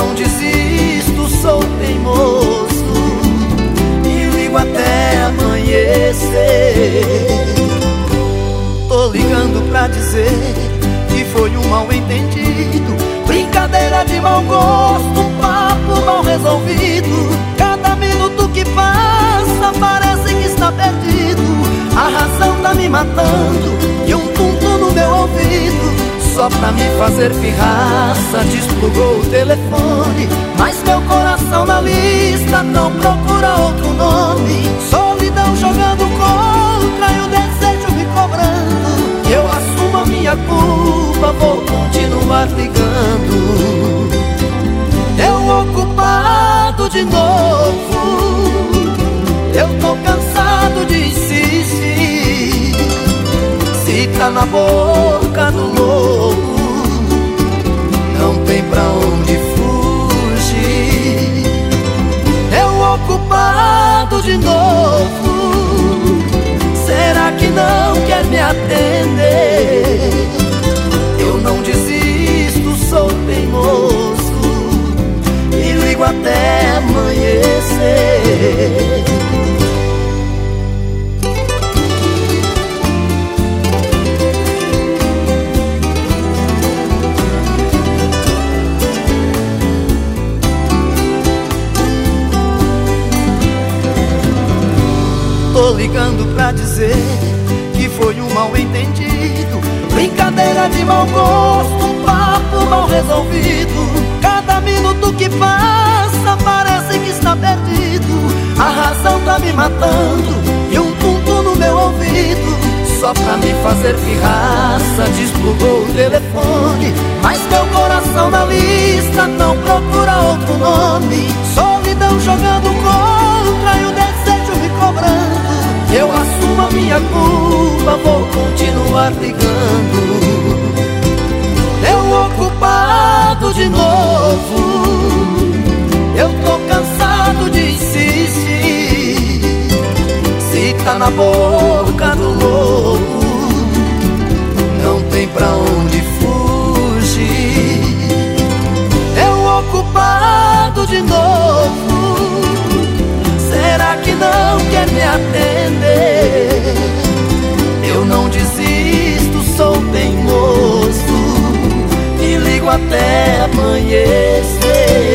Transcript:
não desisto, sou teimoso E ligo até amanhecer. Tô ligando pra dizer que foi um mal entendido Brincadeira de mau gosto, um papo mal resolvido. Cada minuto que passa parece só pra me fazer pirraça Desplugou o telefone Mas meu coração na lista Não procura outro nome. Solidão jogando contra E o desejo me cobrando. Eu assumo a minha culpa Vou continuar ligando. Eu ocupado de novo Tá na boca do lobo Não tem pra onde fugir. Eu ocupado de novo. Será que não quer me atender? Eu não desisto, sou teimoso. E ligo até ligando pra dizer que foi um mal entendido Brincadeira de mau gosto, um papo mal resolvido. Cada minuto que passa parece que está perdido. A razão tá me matando e um tum no meu ouvido. Só pra me fazer pirraça Desplugou o telefone. Mas meu coração na lista Não procura outro nome. Solidão ligando Eu ocupado de novo. Eu tô cansado de insistir. Se tá na boca até amanhecer.